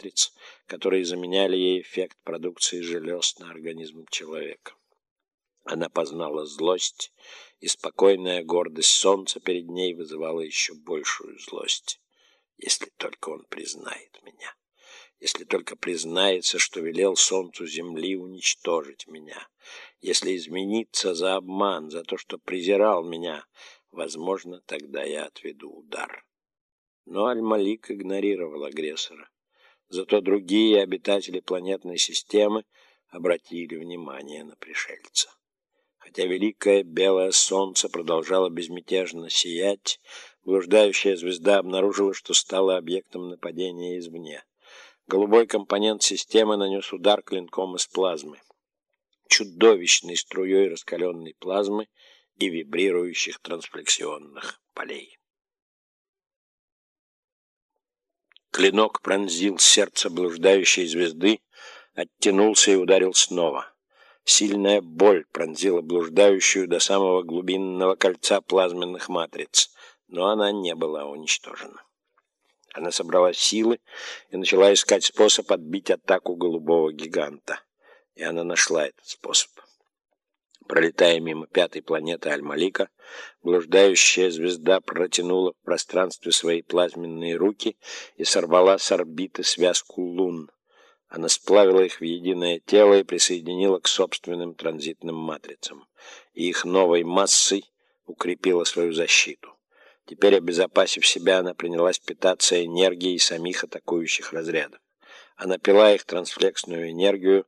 матриц, которые заменяли ей эффект продукции желез на организм человека. Она познала злость, и спокойная гордость солнца перед ней вызывала еще большую злость. Если только он признает меня, если только признается, что велел солнцу земли уничтожить меня, если измениться за обман, за то, что презирал меня, возможно, тогда я отведу удар. Но Аль-Малик игнорировал агрессора. Зато другие обитатели планетной системы обратили внимание на пришельца. Хотя великое белое солнце продолжало безмятежно сиять, блуждающая звезда обнаружила, что стала объектом нападения извне. Голубой компонент системы нанес удар клинком из плазмы. Чудовищной струей раскаленной плазмы и вибрирующих трансфлексионных полей. Клинок пронзил сердце блуждающей звезды, оттянулся и ударил снова. Сильная боль пронзила блуждающую до самого глубинного кольца плазменных матриц, но она не была уничтожена. Она собрала силы и начала искать способ отбить атаку голубого гиганта. И она нашла этот способ. Пролетая мимо пятой планеты Аль-Малика, блуждающая звезда протянула в пространстве свои плазменные руки и сорвала с орбиты связку лун. Она сплавила их в единое тело и присоединила к собственным транзитным матрицам. И их новой массой укрепила свою защиту. Теперь, обезопасив себя, она принялась питаться энергией самих атакующих разрядов. Она пила их трансфлексную энергию,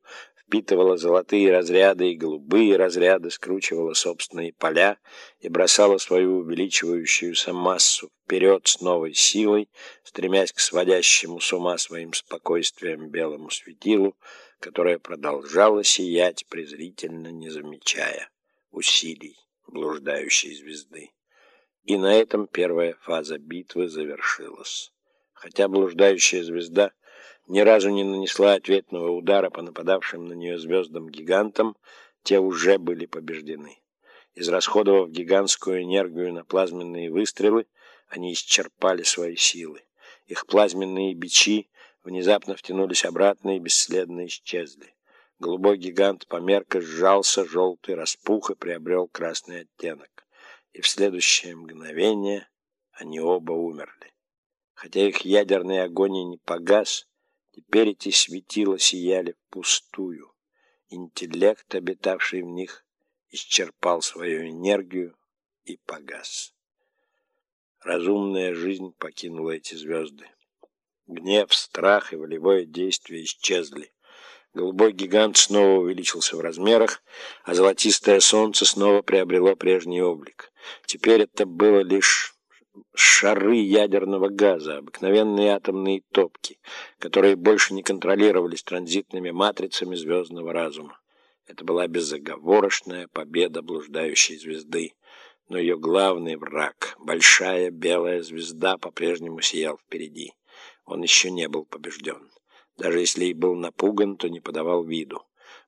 впитывала золотые разряды и голубые разряды, скручивала собственные поля и бросала свою увеличивающуюся массу вперед с новой силой, стремясь к сводящему с ума своим спокойствием белому светилу, которое продолжало сиять, презрительно не замечая усилий блуждающей звезды. И на этом первая фаза битвы завершилась. Хотя блуждающая звезда ни разу не нанесла ответного удара по нападавшим на нее звездам-гигантам, те уже были побеждены. Израсходовав гигантскую энергию на плазменные выстрелы, они исчерпали свои силы. Их плазменные бичи внезапно втянулись обратно и бесследно исчезли. Голубой гигант померк и сжался, желтый распух и приобрел красный оттенок. И в следующее мгновение они оба умерли. Хотя их ядерный огонь и не погас, Теперь эти светила сияли впустую. Интеллект, обитавший в них, исчерпал свою энергию и погас. Разумная жизнь покинула эти звезды. Гнев, страх и волевое действие исчезли. Голубой гигант снова увеличился в размерах, а золотистое солнце снова приобрело прежний облик. Теперь это было лишь шары ядерного газа, обыкновенные атомные топки, которые больше не контролировались транзитными матрицами звездного разума. Это была безоговорочная победа блуждающей звезды, но ее главный враг, большая белая звезда, по-прежнему сиял впереди. Он еще не был побежден. Даже если и был напуган, то не подавал виду.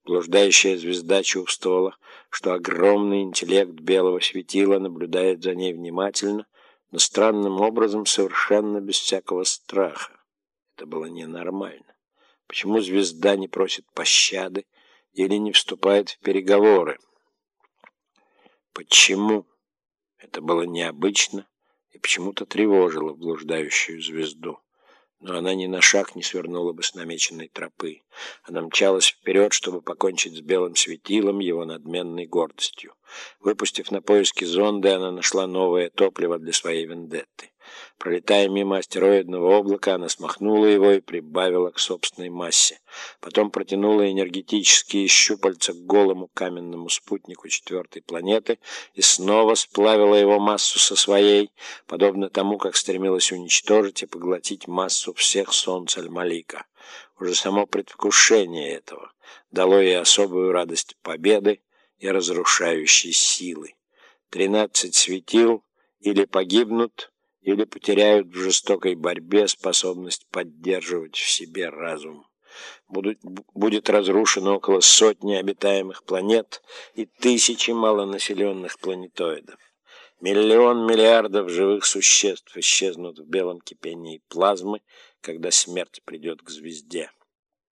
Блуждающая звезда чувствовала, что огромный интеллект белого светила наблюдает за ней внимательно но странным образом совершенно без всякого страха. Это было ненормально. Почему звезда не просит пощады или не вступает в переговоры? Почему? Это было необычно и почему-то тревожило блуждающую звезду но она ни на шаг не свернула бы с намеченной тропы. Она мчалась вперед, чтобы покончить с белым светилом, его надменной гордостью. Выпустив на поиски зонды, она нашла новое топливо для своей вендетты. Пролетая мимо астероидного облака, она смахнула его и прибавила к собственной массе. Потом протянула энергетические щупальца к голому каменному спутнику четвертой планеты и снова сплавила его массу со своей, подобно тому, как стремилась уничтожить и поглотить массу всех солнц Аль-Малика. Уже само предвкушение этого дало ей особую радость победы и разрушающей силы. Тринадцать светил или погибнут, или потеряют в жестокой борьбе способность поддерживать в себе разум. Будут, будет разрушено около сотни обитаемых планет и тысячи малонаселенных планетоидов. Миллион миллиардов живых существ исчезнут в белом кипении плазмы, когда смерть придет к звезде.